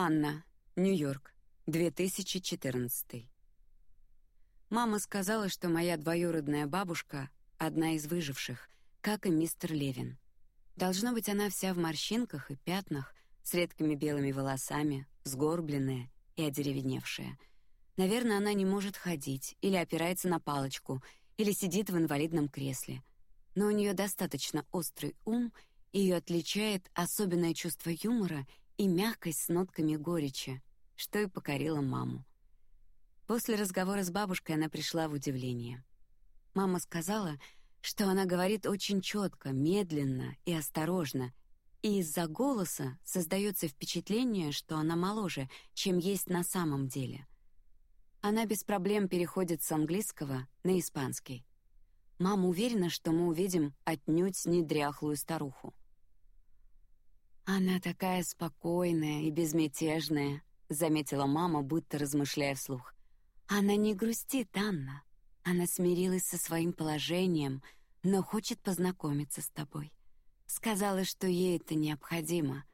Анна, Нью-Йорк, 2014. Мама сказала, что моя двоюродная бабушка одна из выживших, как и мистер Левин. Должно быть, она вся в морщинках и пятнах, с редкими белыми волосами, сгорбленная и одеревеневшая. Наверное, она не может ходить или опирается на палочку, или сидит в инвалидном кресле. Но у нее достаточно острый ум, и ее отличает особенное чувство юмора и мягкость с нотками горечи, что и покорило маму. После разговора с бабушкой она пришла в удивление. Мама сказала, что она говорит очень четко, медленно и осторожно, и из-за голоса создается впечатление, что она моложе, чем есть на самом деле. Она без проблем переходит с английского на испанский. Мама уверена, что мы увидим отнюдь не дряхлую старуху. Она такая спокойная и безмятежная, заметила мама, будто размышляя вслух. Она не грустит, Анна. Она смирилась со своим положением, но хочет познакомиться с тобой. Сказала, что ей это необходимо.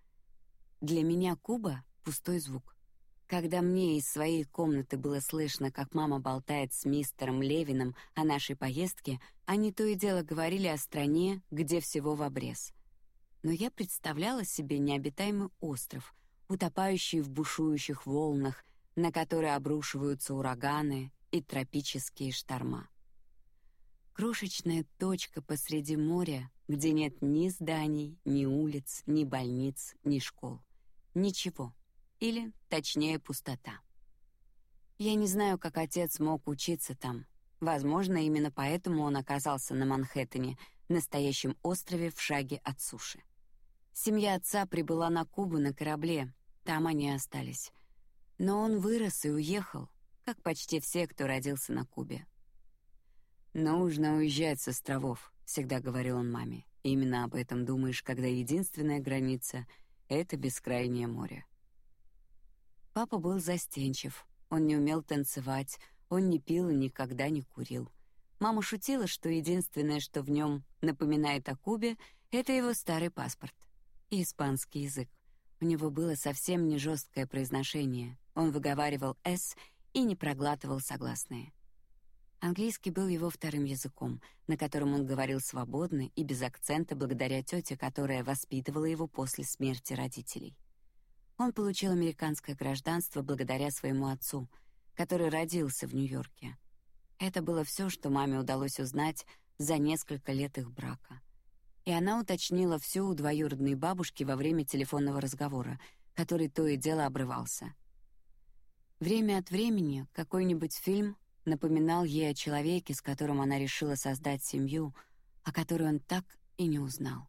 Для меня Куба пустой звук. Когда мне из своей комнаты было слышно, как мама болтает с мистером Левиным о нашей поездке, они то и дело говорили о стране, где всего в обрез. Но я представляла себе необитаемый остров, утопающий в бушующих волнах, на которые обрушиваются ураганы, и тропические шторма. Крошечная точка посреди моря, где нет ни зданий, ни улиц, ни больниц, ни школ. Ничего. Или, точнее, пустота. Я не знаю, как отец мог учиться там. Возможно, именно поэтому он оказался на Манхэттене, настоящем острове в шаге от суши. Семья отца прибыла на Кубу на корабле, там они остались. Но он вырос и уехал, как почти все, кто родился на Кубе. Нужно уезжать с островов, всегда говорил он маме. Именно об этом думаешь, когда единственная граница — это бескрайнее море. Папа был застенчив, он не умел танцевать, он не пил и никогда не курил. Мама шутила, что единственное, что в нем напоминает о Кубе, это его старый паспорт и испанский язык. У него было совсем не жесткое произношение. Он выговаривал «с» и не проглатывал согласные. Английский был его вторым языком, на котором он говорил свободно и без акцента благодаря тете, которая воспитывала его после смерти родителей. Он получил американское гражданство благодаря своему отцу, который родился в Нью-Йорке. Это было все, что маме удалось узнать за несколько лет их брака. И она уточнила все у двоюродной бабушки во время телефонного разговора, который то и дело обрывался. Время от времени какой-нибудь фильм напоминал ей о человеке, с которым она решила создать семью, о которой он так и не узнал.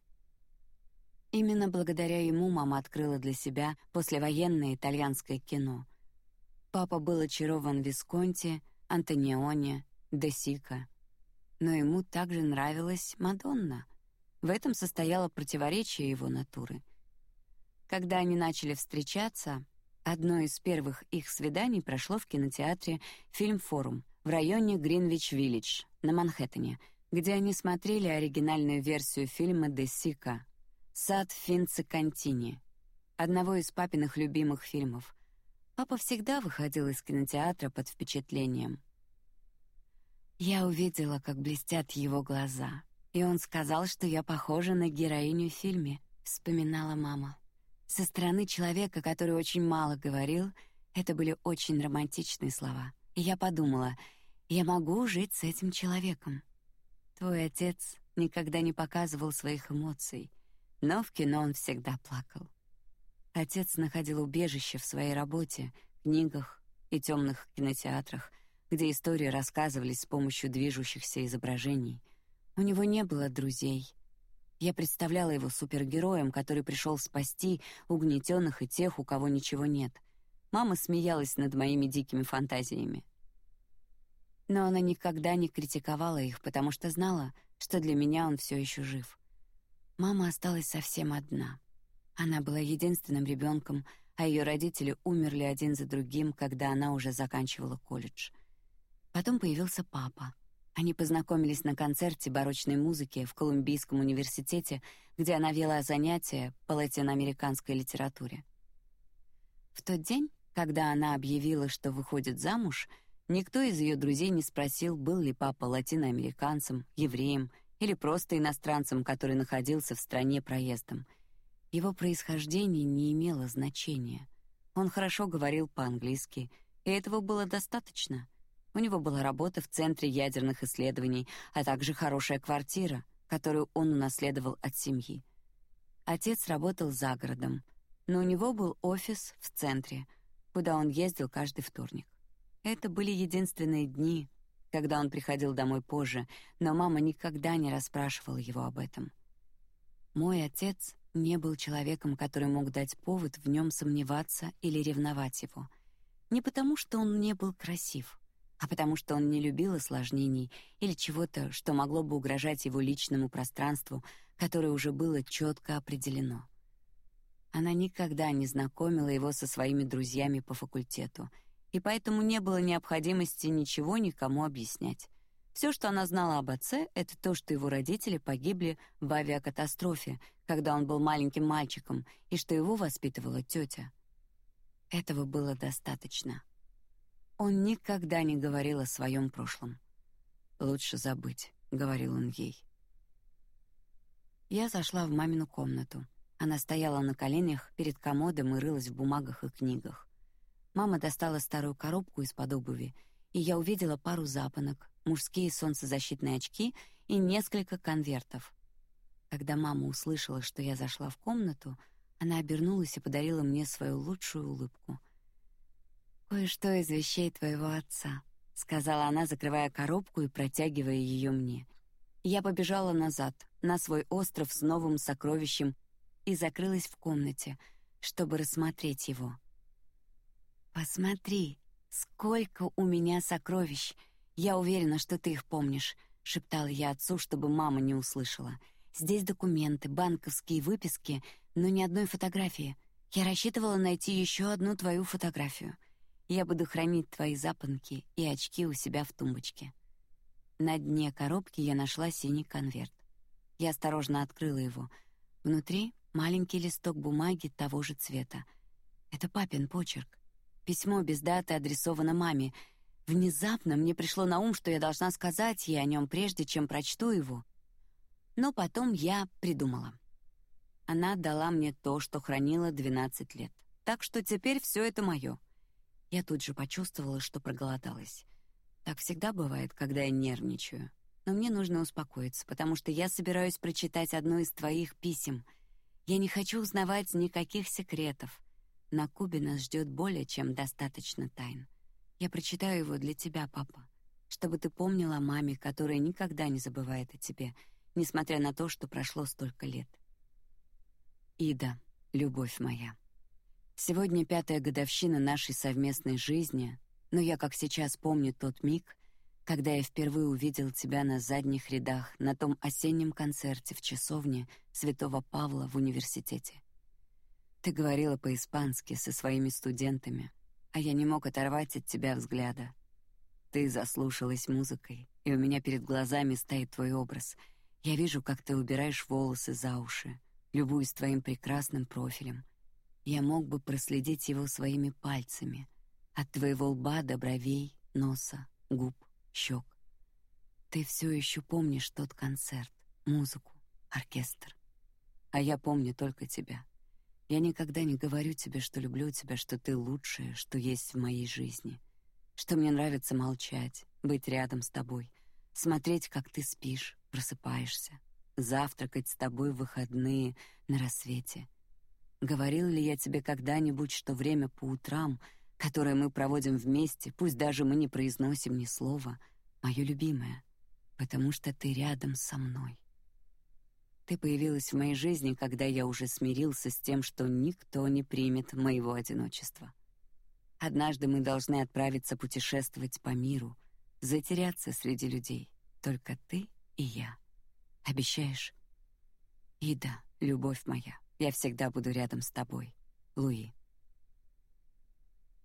Именно благодаря ему мама открыла для себя послевоенное итальянское кино. Папа был очарован Висконти, Антониони, Де Сика, но ему также нравилась Мадонна. В этом состояло противоречие его натуры. Когда они начали встречаться, Одно из первых их свиданий прошло в кинотеатре Фильм Форум в районе Гринвич-Виллидж на Манхэттене, где они смотрели оригинальную версию фильма Де Сика «Сад Финца Кантини», одного из папиных любимых фильмов. Папа всегда выходил из кинотеатра под впечатлением. Я увидела, как блестят его глаза, и он сказал, что я похожа на героиню в фильме, вспоминала мама. Со стороны человека, который очень мало говорил, это были очень романтичные слова. И я подумала, я могу жить с этим человеком. Твой отец никогда не показывал своих эмоций, но в кино он всегда плакал. Отец находил убежище в своей работе, книгах и темных кинотеатрах, где истории рассказывались с помощью движущихся изображений. У него не было друзей, я представляла его супергероем, который пришел спасти угнетенных и тех, у кого ничего нет. Мама смеялась над моими дикими фантазиями. Но она никогда не критиковала их, потому что знала, что для меня он все еще жив. Мама осталась совсем одна. Она была единственным ребенком, а ее родители умерли один за другим, когда она уже заканчивала колледж. Потом появился папа — они познакомились на концерте барочной музыки в Колумбийском университете, где она вела занятия по латиноамериканской литературе. В тот день, когда она объявила, что выходит замуж, никто из ее друзей не спросил, был ли папа латиноамериканцем, евреем или просто иностранцем, который находился в стране проездом. Его происхождение не имело значения. Он хорошо говорил по-английски, и этого было достаточно. У него была работа в центре ядерных исследований, а также хорошая квартира, которую он унаследовал от семьи. Отец работал за городом, но у него был офис в центре, куда он ездил каждый вторник. Это были единственные дни, когда он приходил домой позже, но мама никогда не расспрашивала его об этом. Мой отец не был человеком, который мог дать повод в нем сомневаться или ревновать его. Не потому, что он не был красив, а потому что он не любил осложнений или чего-то, что могло бы угрожать его личному пространству, которое уже было четко определено. Она никогда не знакомила его со своими друзьями по факультету, и поэтому не было необходимости ничего никому объяснять. Все, что она знала об отце, это то, что его родители погибли в авиакатастрофе, когда он был маленьким мальчиком, и что его воспитывала тетя. Этого было достаточно. Он никогда не говорил о своем прошлом. Лучше забыть, говорил он ей. Я зашла в мамину комнату. Она стояла на коленях перед комодом и рылась в бумагах и книгах. Мама достала старую коробку из-под обуви, и я увидела пару запонок, мужские солнцезащитные очки и несколько конвертов. Когда мама услышала, что я зашла в комнату, она обернулась и подарила мне свою лучшую улыбку. Кое-что из вещей твоего отца, сказала она, закрывая коробку и протягивая ее мне. Я побежала назад, на свой остров с новым сокровищем и закрылась в комнате, чтобы рассмотреть его. Посмотри, сколько у меня сокровищ! Я уверена, что ты их помнишь, шептала я отцу, чтобы мама не услышала. Здесь документы, банковские выписки, но ни одной фотографии. Я рассчитывала найти еще одну твою фотографию. Я буду хранить твои запонки и очки у себя в тумбочке. На дне коробки я нашла синий конверт. Я осторожно открыла его. Внутри маленький листок бумаги того же цвета. Это папин почерк. Письмо без даты адресовано маме. Внезапно мне пришло на ум, что я должна сказать ей о нем прежде, чем прочту его. Но потом я придумала. Она дала мне то, что хранила 12 лет. Так что теперь все это мое. Я тут же почувствовала, что проголодалась. Так всегда бывает, когда я нервничаю. Но мне нужно успокоиться, потому что я собираюсь прочитать одно из твоих писем. Я не хочу узнавать никаких секретов. На Кубе нас ждет более чем достаточно тайн. Я прочитаю его для тебя, папа, чтобы ты помнил о маме, которая никогда не забывает о тебе, несмотря на то, что прошло столько лет. Ида, любовь моя. Сегодня пятая годовщина нашей совместной жизни, но я как сейчас помню тот миг, когда я впервые увидел тебя на задних рядах на том осеннем концерте в часовне Святого Павла в университете. Ты говорила по-испански со своими студентами, а я не мог оторвать от тебя взгляда. Ты заслушалась музыкой, и у меня перед глазами стоит твой образ. Я вижу, как ты убираешь волосы за уши, любуюсь твоим прекрасным профилем — я мог бы проследить его своими пальцами от твоего лба до бровей, носа, губ, щек. Ты все еще помнишь тот концерт, музыку, оркестр, а я помню только тебя. Я никогда не говорю тебе, что люблю тебя, что ты лучшее, что есть в моей жизни, что мне нравится молчать, быть рядом с тобой, смотреть, как ты спишь, просыпаешься, завтракать с тобой в выходные на рассвете Говорил ли я тебе когда-нибудь, что время по утрам, которое мы проводим вместе, пусть даже мы не произносим ни слова, мое любимое, потому что ты рядом со мной. Ты появилась в моей жизни, когда я уже смирился с тем, что никто не примет моего одиночества. Однажды мы должны отправиться путешествовать по миру, затеряться среди людей, только ты и я. Обещаешь? Ида, любовь моя. Я всегда буду рядом с тобой, Луи.